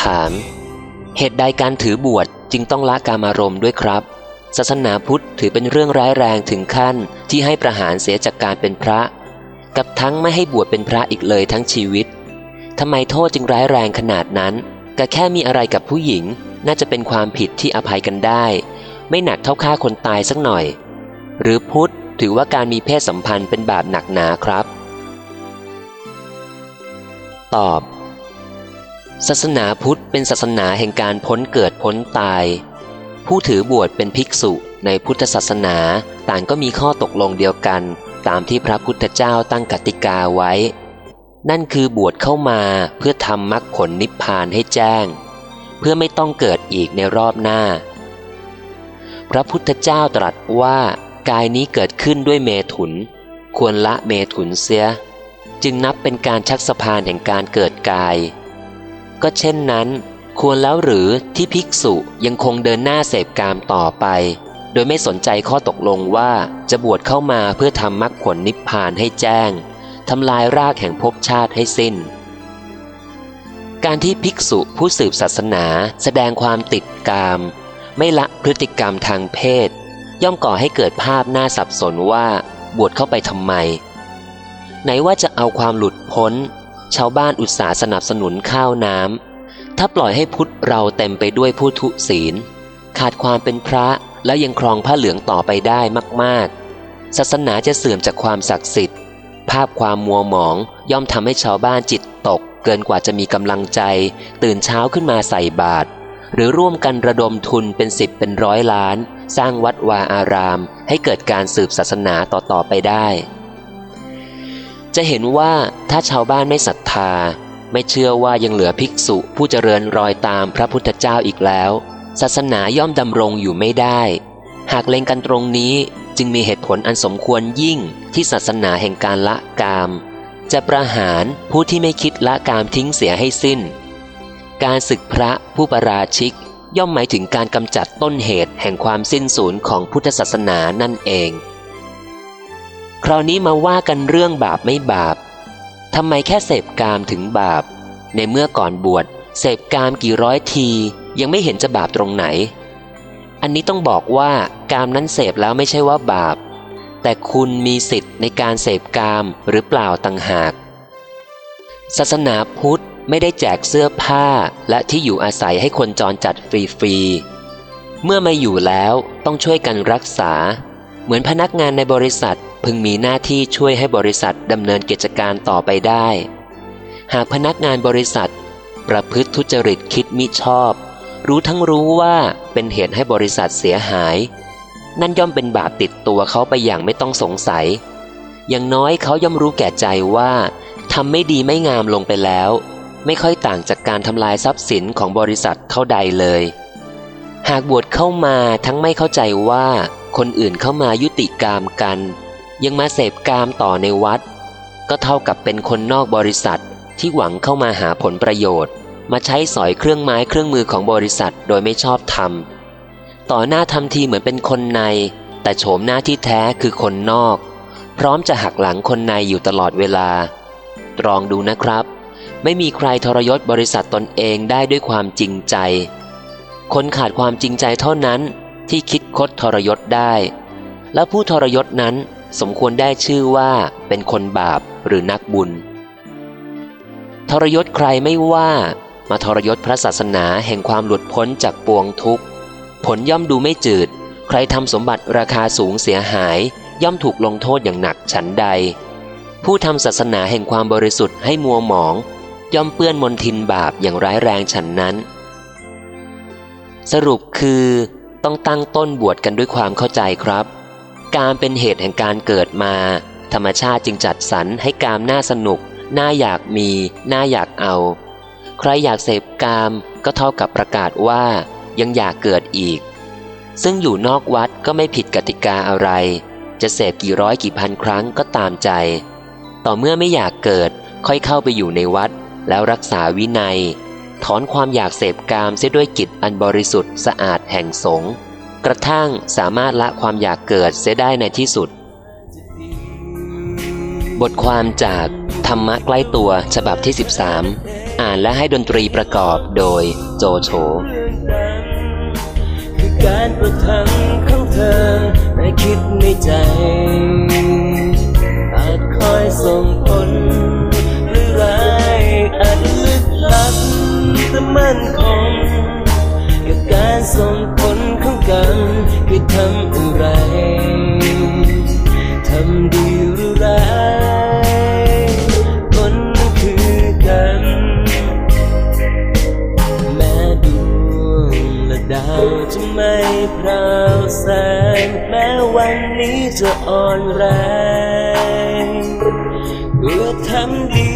ถาม เหตุใดการถือบวชจึงต้องละกามารมณ์ด้วยครับ ศาสนาพุทธถือเป็นเรื่องร้ายแรงถึงขั้นที่ให้ประหารเสียจากการเป็นพระ กับทั้งไม่ให้บวชเป็นพระอีกเลยทั้งชีวิตทำไมโทษจึงร้ายแรงขนาดนั้น ก็แค่มีอะไรกับผู้หญิง น่าจะเป็นความผิดที่อภัยกันได้ ไม่หนักเท่าฆ่าคนตายสักหน่อย หรือพุทธถือว่าการมีเพศสัมพันธ์เป็นบาปหนักหนาครับ ตอบ ศาสนาพุทธเป็นศาสนาแห่งการพ้นเกิดพ้นตาย ผู้ถือบวชเป็นภิกษุในพุทธศาสนาต่างก็มีข้อตกลงเดียวกัน ตามที่พระพุทธเจ้าตั้งกติกาไว้ นั่นคือบวชเข้ามาเพื่อทำมรรคผลนิพพานให้แจ้ง เพื่อไม่ต้องเกิดอีกในรอบหน้า พระพุทธเจ้าตรัสว่ากายนี้เกิดขึ้นด้วยเมถุน ควรละเมถุนเสีย จึงนับเป็นการชักสะพานแห่งการเกิดกาย ก็เช่นนั้น ควรแล้วหรือที่ภิกษุยังคงเดินหน้าเสพกามต่อไป โดยไม่สนใจข้อตกลงว่าจะบวชเข้ามาเพื่อทำมรรคผลนิพพานให้แจ้งทำลายรากแห่งภพชาติให้สิ้น การที่ภิกษุผู้สืบศาสนาแสดงความติดกาม ไม่ละพฤติกรรมทางเพศ ย่อมก่อให้เกิดภาพน่าสับสนว่าบวชเข้าไปทำไม ไหนว่าจะเอาความหลุดพ้น ชาวบ้านอุตสาห์สนับสนุนข้าวน้ำ ถ้าปล่อยให้พุทธเราเต็มไปด้วยผู้ทุศีล ขาดความเป็นพระแล้วยังครองผ้าเหลืองต่อไปได้มาก ๆ ศาสนาจะเสื่อมจากความศักดิ์สิทธิ์ ภาพความมัวหมองย่อมทำให้ชาวบ้านจิตตก เกินกว่าจะมีกำลังใจ ตื่นเช้าขึ้นมาใส่บาตรหรือร่วมกันระดมทุนเป็นสิบเป็นร้อยล้าน สร้างวัดวาอาราม ให้เกิดการสืบศาสนาต่อๆไปได้ จะเห็นว่าถ้าชาวบ้านไม่ศรัทธา ไม่เชื่อว่ายังเหลือภิกษุผู้เจริญรอยตามพระพุทธเจ้าอีกแล้ว ศาสนาย่อมดำรงอยู่ไม่ได้ หากเล็งกันตรงนี้จึงมีเหตุผลอันสมควรยิ่งที่ศาสนาแห่งการละกาม จะประหารผู้ที่ไม่คิดละกามทิ้งเสียให้สิ้น การศึกพระผู้ประราชิกย่อมหมายถึงการกำจัดต้นเหตุแห่งความสิ้นสูญของพุทธศาสนานั่นเอง คราวนี้มาว่ากันเรื่องบาปไม่บาปทำไมแค่เสพกามถึงบาป ในเมื่อก่อนบวชเสพกามกี่ร้อยที ยังไม่เห็นจะบาปตรงไหน อันนี้ต้องบอกว่ากามนั้นเสพแล้วไม่ใช่ว่าบาป แต่คุณมีสิทธิ์ในการเสพกามหรือเปล่าต่างหาก ศาสนาพุทธไม่ได้แจกเสื้อผ้าและที่อยู่อาศัยให้คนจรจัดฟรีๆ เมื่อมาอยู่แล้วต้องช่วยกันรักษา เหมือนพนักงานในบริษัท พึงมีหน้าที่ช่วยให้บริษัทดำเนินกิจการต่อไปได้ หากพนักงานบริษัท ประพฤติทุจริตคิดมิชอบ รู้ทั้งรู้ว่าเป็นเหตุให้บริษัทเสียหาย นั่นย่อมเป็นบาปติดตัวเขาไปอย่างไม่ต้องสงสัย อย่างน้อยเขาย่อมรู้แก่ใจว่าทำไม่ดีไม่งามลงไปแล้ว ไม่ค่อยต่างจากการทำลายทรัพย์สินของบริษัทเท่าใดเลย หากบวชเข้ามาทั้งไม่เข้าใจว่าคนอื่นเข้ามายุติกามกัน ยังมาเสพกามต่อในวัด ก็เท่ากับเป็นคนนอกบริษัทที่หวังเข้ามาหาผลประโยชน์ มาใช้สอยเครื่องไม้เครื่องมือของบริษัทโดยไม่ชอบธรรม ต่อหน้าทำทีเหมือนเป็นคนใน แต่โฉมหน้าที่แท้คือคนนอก พร้อมจะหักหลังคนในอยู่ตลอดเวลา ตรองดูนะครับ ไม่มีใครทรยศบริษัทตนเองได้ด้วยความจริงใจ คนขาดความจริงใจเท่านั้นที่คิดคดทรยศได้ และผู้ทรยศนั้น สมควรได้ชื่อว่าเป็นคนบาปหรือนักบุญ ทรยศใครไม่ว่า มาทรยศพระศาสนาแห่งความหลุดพ้นจากปวงทุกข์ ผลย่อมดูไม่จืด ใครทำสมบัติราคาสูงเสียหาย ย่อมถูกลงโทษอย่างหนักฉันใด ผู้ทำศาสนาแห่งความบริสุทธิ์ให้มัวหมอง ย่อมเปื้อนมนทินบาปอย่างร้ายแรงฉันนั้น สรุปคือต้องตั้งต้นบวชกันด้วยความเข้าใจครับ การเป็นเหตุแห่งการเกิดมา ธรรมชาติจึงจัดสรรให้กามน่าสนุก น่าอยากมี น่าอยากเอา ใครอยากเสพกามก็เท่ากับประกาศว่ายังอยากเกิดอีก ซึ่งอยู่นอกวัดก็ไม่ผิดกติกาอะไร จะเสพกี่ร้อยกี่พันครั้งก็ตามใจ ต่อเมื่อไม่อยากเกิดค่อยเข้าไปอยู่ในวัด แล้วรักษาวินัย ถอนความอยากเสพกามเสียด้วยจิตอันบริสุทธิ์สะอาดแห่งสงฆ์ กระทั่งสามารถละความอยากเกิดเสียได้ในที่สุด บทความจากธรรมะใกล้ตัวฉบับที่ 13 อ่านและให้ดนตรีประกอบโดยโจโฉคือการประทังของเธอในคิดในใจอาจคอยส่งผลหรือร้ายอาจลึกลับแต่มั่นคงกับการส่งผล คือทำอะไร ทำดีหรือร้ายผลมันคือกัน แม้ดวงและดาวจะไม่พราวแสง แม้วันนี้จะอ่อนแรงเพื่อทำดี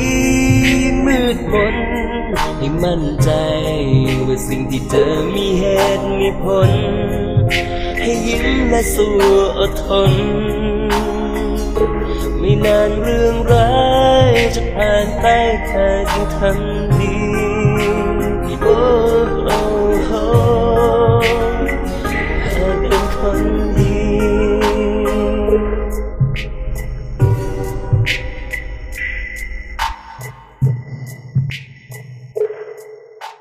มืดมนให้มั่นใจว่าสิ่งที่เจอมีเหตุมีผล ให้ยิ้มและสู้อดทน ไม่นานเรื่องร้ายจะผ่านไปแธอจึงทำดี โอ้โอ้